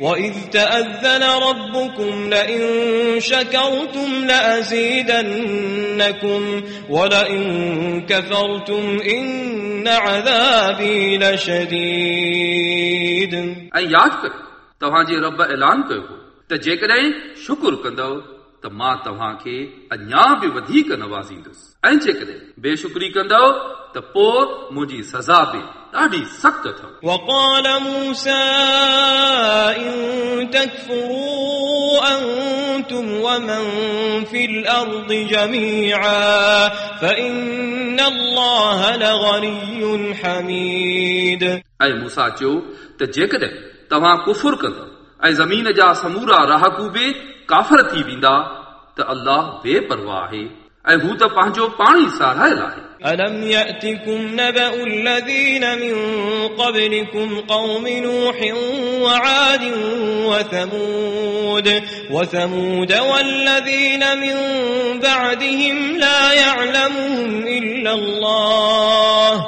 وإذ تأذن ربكم لئن شكرتم لأزيدنكم ولئن كفرتم إن عذابي لشديد ऐं यादि कयो तव्हांजे रब ऐलान कयो हो त जेकॾहिं शुकुर कंदव त मां तव्हांखे अञा बि वधीक नवाज़ींदुसि ऐं जेकॾहिं बेशुक्री कंदव त पोइ मुंहिंजी सज़ा बि ॾाढी सख़्तु अथव وقال موسى إن تكفروا أنتم ومن في الأرض جميعا فإن الله لغني حميد ऐं मूसा चयो त जेकॾहिं तव्हां कुफुर कंदव ऐं ज़मीन जा समूरा राहकू बि काफ़र थी वेंदा त अल्लाह बेपरवाह आहे ऐं हू त पंहिंजो पाण ई सारायल आहे ألم يأتكم نبأ الذين من قبلكم قوم نوح وعاد وثمود وثمود والذين من بعدهم لا يعلمهم إلا الله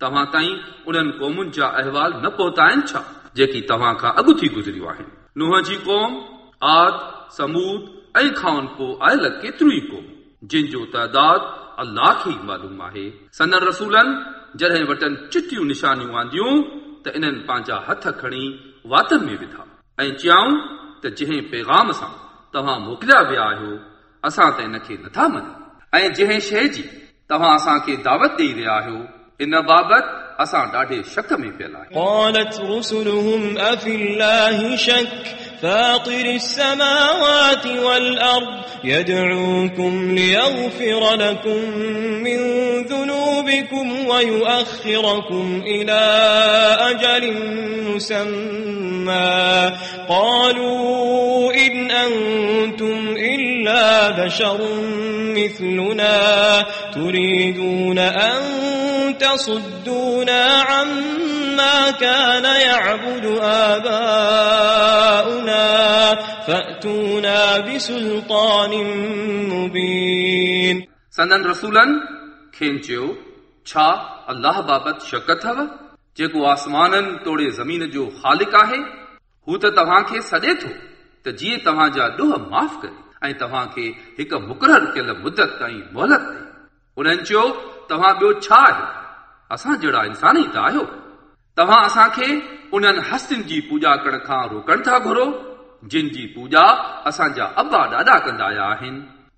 तव्हां ताईं उन्हनि क़ौमुनि जा अहवाल न पहुता आहिनि छा, जेकी तव्हां खां अॻु थी गुज़रियूं आहिनि। नुंहं जी क़ौम, आद, समूद ऐं खां पोइ आयल केतिरियूं ई क़ौम, जिन जो तइदाद अल्लाह खे मालूम आहे। सनर रसूलनि, जॾहिं वटनि चिटियूं निशानियूं आंदियूं, त इन्हनि पंहिंजा हथ खणी वातनि में विधा। ऐं चयाऊं, त जंहिं पैगाम सां तव्हां मोकिलिया विया आहियो, असां त इन खे नथा मञूं। ऐं जंहिं शइ जी तव्हां असांखे दावत ॾेई रहिया आहियो इन बाबति असां ॾाढे शक में पियल आहियूं قالت رسلهم أفي الله شك فاطر السماوات والأرض يدعوكم ليغفر لكم من ذنوبكم ويؤخركم إلى أجل مسمى قالوا إن أنتم إلا بشر مثلنا تريدون أن تصدونا عما كان يعبد آباؤنا فأتونا بسلطان مبين संदन रसूलनि खेनि चयो छा अल्लाह बाबति शक अथव जेको आसमाननि तोड़े ज़मीन जो ख़ालिक आहे हू त तव्हांखे सॾे थो त जीअं तव्हांजा ॾोह माफ़ करे ऐं तव्हांखे हिकु मुक़ररु कयल मुदत ताईं मोहलत ॾे उन्हनि चयो توهان ٻيو ڇا آهيو؟ اسان جهڙا انسان ئي ته آهيو. توهان اسان کي انهن هستين جي پوڄا ڪرڻ کان روڪڻ ٿا گهرو جن جي پوڄا اسان جا ابا ڏاڏا ڪندا آيا آهن.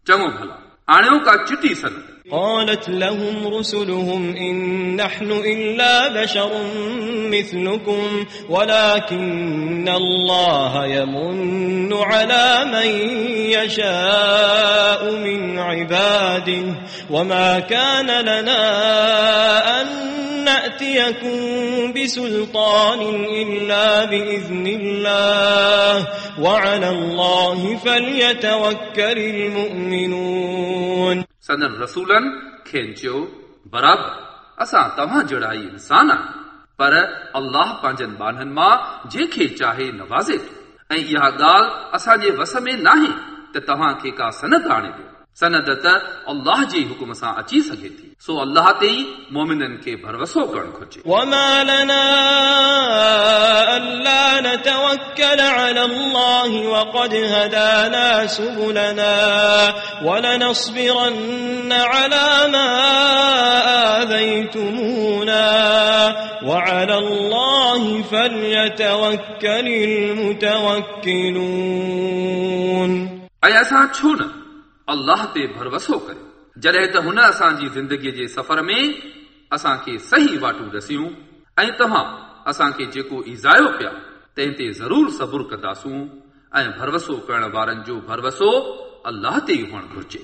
چڱو ڀلا आणियो का चिटी सन قالت لهم رسلهم إن نحن إلا بشر مثلكم ولكن الله يمن على من يشاء من عباده وما كان لنا أن نأتيكم بسلطان إلا بإذن الله وعلى الله فليتوكل المؤمنون सदन रसूलनि खेनि चयो बराबरि असां तव्हां जहिड़ा ई इंसान आहियूं पर अल्लाह पंहिंजनि ॿारनि मां जंहिंखे चाहे नवाज़े थो ऐं इहा ॻाल्हि असांजे वस में नाहे त तव्हांखे का सनद आणे ॾियो सनद त अल्लाह जे हुकुम सां अची सघे थी सो अल्लाह ते ई मोमिननि खे भरवसो करणु घुर्जे وما لنا ألا نتوكل على الله وقد هدانا سبلنا ولنصبرن على ما آذيتمونا وعلى الله فليتوكل المتوكلون ऐं असां छो न अल्लाह ते भरवसो करियो जॾहिं त हुन असांजी ज़िंदगीअ जे सफ़र में असांखे सही वाटूं ॾसियूं ऐं तव्हां असांखे जेको ईज़ायो पिया तंहिं ते ज़रूरु सबुर कंदासूं ऐं भरवसो करण वारनि जो भरवसो अल्लाह ते ई हुअणु घुर्जे